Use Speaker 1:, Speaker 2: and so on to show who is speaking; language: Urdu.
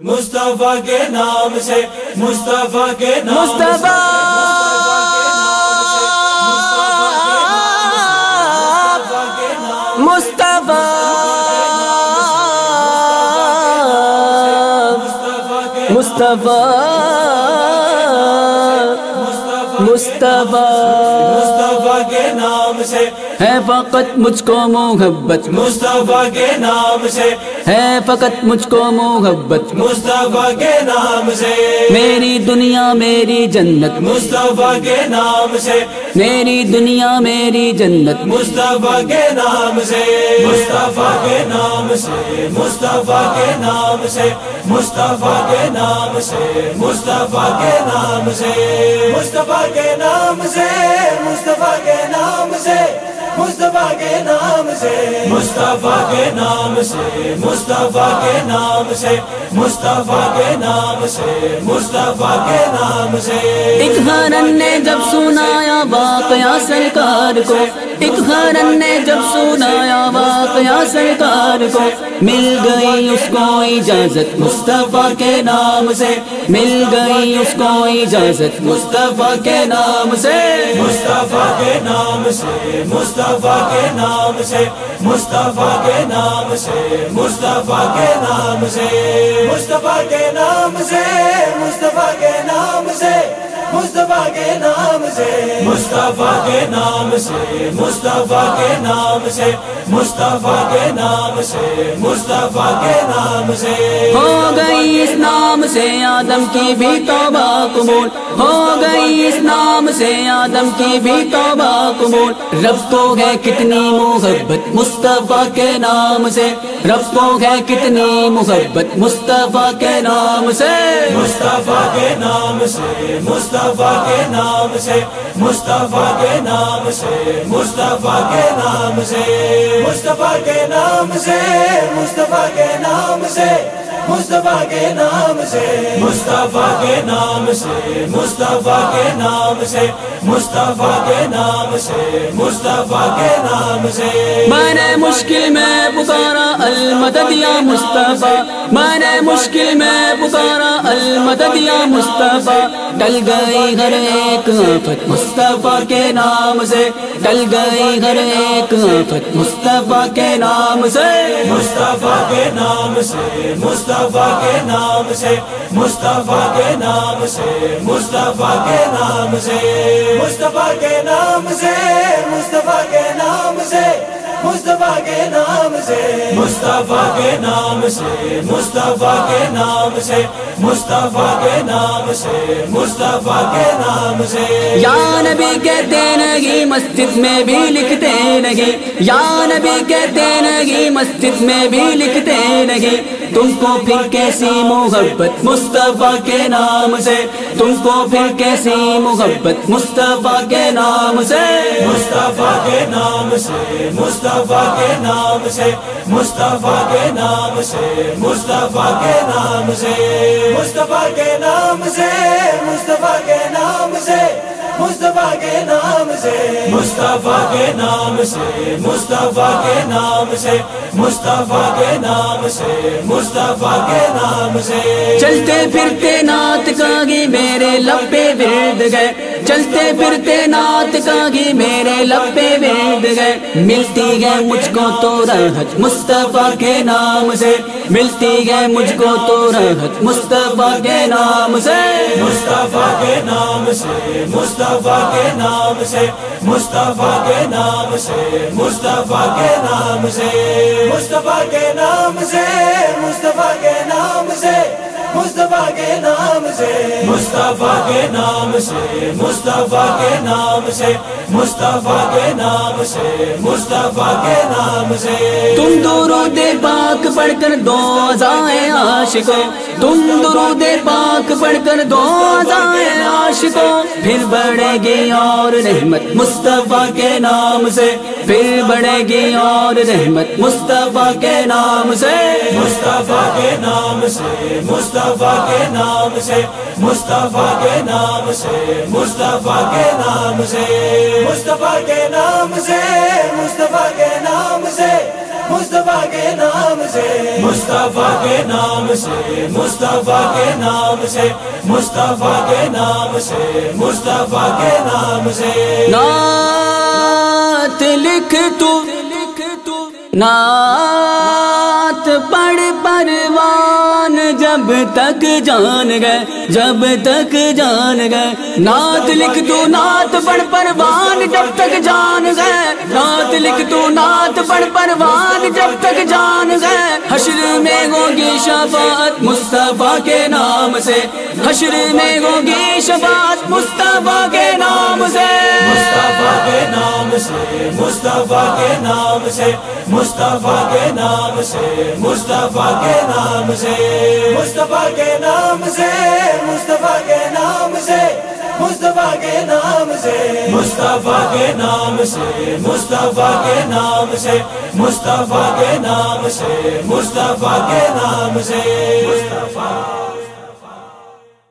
Speaker 1: مصطفیٰ کے نام سے مصطفیٰ کے نام
Speaker 2: مصطفیٰ مصطفیٰ مصطفیٰ مصطفیٰ
Speaker 1: مصطفیٰ کے نام سے
Speaker 2: ہے فقط مجھ کو محبت
Speaker 1: مصطفیٰ کے نام سے
Speaker 2: ہے فقط مجھ کو محبت۔
Speaker 1: مصطفیٰ کے نام سے۔
Speaker 2: میری دنیا میری جنت۔
Speaker 1: مصطفیٰ کے نام سے۔
Speaker 2: میری دنیا میری جنت۔
Speaker 1: مصطفیٰ کے نام سے۔ مصطفیٰ کے نام سے۔ مصطفیٰ کے نام سے۔ مصطفیٰ کے نام سے۔ مصطفیٰ کے نام سے۔ مصطفیٰ کے نام سے۔ مصطفیٰ کے نام سے۔ مصطفیٰ کے نام سے مصطفیٰ کے نام سے مصطفیٰ کے نام سے مصطفیٰ کے نام سے مصطفیٰ کے نام سے.
Speaker 2: ایک ہرن نے جب سنایا واقعہ سرکار کو ایک ہرن نے جب سنایا واقعہ سرکار کو مل گئی اس کو اجازت مصطفیٰ کے نام سے مل گئی اس کو اجازت مصطفیٰ کے نام سے.
Speaker 1: مصطفیٰ کے نام سے مصطفیٰ کے نام سے، مصطفیٰ کے نام سے، مصطفیٰ کے نام سے، مصطفیٰ کے نام سے، مصطفیٰ کے نام سے، مصطفیٰ کے نام سے مصطفیٰ کے نام سے مصطفیٰ کے نام سے مصطفیٰ کے نام سے مصطفیٰ کے نام سے۔
Speaker 2: ہو گئی اس نام سے آدم کی بھی توبہ قبول۔ ہو گئی اس نام سے آدم کی بھی توبہ قبول۔ رب کو ہے کتنی محبت مصطفیٰ کے نام سے۔ رب کو ہے کتنی محبت مصطفیٰ کے نام سے۔
Speaker 1: مصطفیٰ کے نام سے مصطفیٰ کے نام سے۔ مصطفیٰ کے نام سے، مصطفیٰ کے نام سے، مصطفیٰ کے نام سے، مصطفیٰ کے نام سے، مصطفیٰ کے نام سے۔ مصطفیٰ کے نام سے مصطفیٰ کے نام سے مصطفیٰ کے نام سے مصطفیٰ کے نام سے۔
Speaker 2: میں نے مشکل میں پکارا المدد یا مصطفیٰ۔ میں نے مشکل میں پکارا المدد یا مصطفیٰ۔ ڈل گئی ہر ایک آفت مصطفیٰ کے نام سے۔ ڈل گئی ہر ایک آفت مصطفیٰ کے نام سے۔
Speaker 1: مصطفیٰ کے نام سے مصطفیٰ کے نام سے مصطفیٰ کے نام سے، مصطفیٰ کے نام سے، مصطفیٰ کے نام سے، مصطفیٰ کے نام سے، مصطفیٰ کے نام سے، مصطفیٰ کے نام سے، مصطفیٰ کے نام سے، مصطفیٰ کے نام سے، مصطفیٰ کے نام سے۔
Speaker 2: یا نبی کہتے نہیں مسجد میں بھی لکھتے نہیں یا نبی کہتے نہیں مسجد میں بھی لکھتے نہیں تم کو پھر کیسی محبت مصطفیٰ کے نام سے؟ تم کو پھر کیسی محبت مصطفیٰ کے نام سے؟
Speaker 1: مصطفیٰ کے نام سے، مصطفیٰ کے نام سے، مصطفیٰ کے نام سے، مصطفیٰ کے نام سے، مصطفیٰ کے نام سے، مصطفیٰ کے نام سے۔ مصطفیٰ کے نام سے، مصطفیٰ کے نام سے، مصطفیٰ کے نام سے، مصطفیٰ کے نام سے، مصطفیٰ کے نام سے۔
Speaker 2: چلتے پھرتے نعت کا گی میں میرے لبے ورد گئے۔ چلتے پھرتے نعت کاگی میرے لبے ورد گئے۔ ملتی ہے مجھ کو تو راحت مصطفیٰ کے نام سے۔ ملتی ہے مجھ کو تو راحت مصطفیٰ کے نام سے،
Speaker 1: مصطفیٰ کے نام سے، مصطفیٰ کے نام سے، مصطفیٰ کے نام سے، مصطفیٰ کے نام سے، مصطفیٰ کے نام سے، مصطفیٰ کے نام سے۔ مصطفیٰ کے نام سے مصطفیٰ کے نام سے مصطفیٰ کے نام سے مصطفیٰ کے نام سے مصطفیٰ کے نام سے۔
Speaker 2: تم درود پاک پڑھ کر دو ازائیں عاشقوں تم درود پاک پڑھ کر دو ازائیں عاشقوں پھر بڑھے گی اور رحمت مصطفیٰ کے نام سے پھر بڑھے گی اور رحمت مصطفیٰ کے نام سے۔
Speaker 1: مصطفیٰ کے نام سے مصطفیٰ کے نام سے مصطفیٰ کے نام سے مصطفیٰ کے نام سے مصطفیٰ کے نام سے مصطفیٰ کے نام سے مصطفیٰ کے نام سے مصطفیٰ کے نام سے مصطفیٰ کے نام سے مصطفیٰ کے نام سے مصطفیٰ کے نام سے
Speaker 2: نعت لکھ تو نعت پڑ پروان جب تک جان گئے جب تک جان گئے، نعت لکھ تو نعت پڑھ پروان، جب تک جان گئے۔ نعت لکھ تو نعت پڑھ پروان، جب تک جان گئے۔ حشر میں ہوگی شفاعت مصطفیٰ کے نام سے۔ حشر میں ہوگی شفاعت مصطفیٰ کے نام سے۔
Speaker 1: مصطفیٰ کے نام سے، مصطفیٰ کے نام سے، مصطفیٰ کے نام سے، مصطفیٰ کے نام سے، مصطفیٰ کے نام سے۔ مصطفیٰ کے نام سے، مصطفیٰ کے نام سے، مصطفیٰ کے نام سے، مصطفیٰ کے نام سے، مصطفیٰ کے نام سے، مصطفیٰ کے نام سے، مصطفیٰ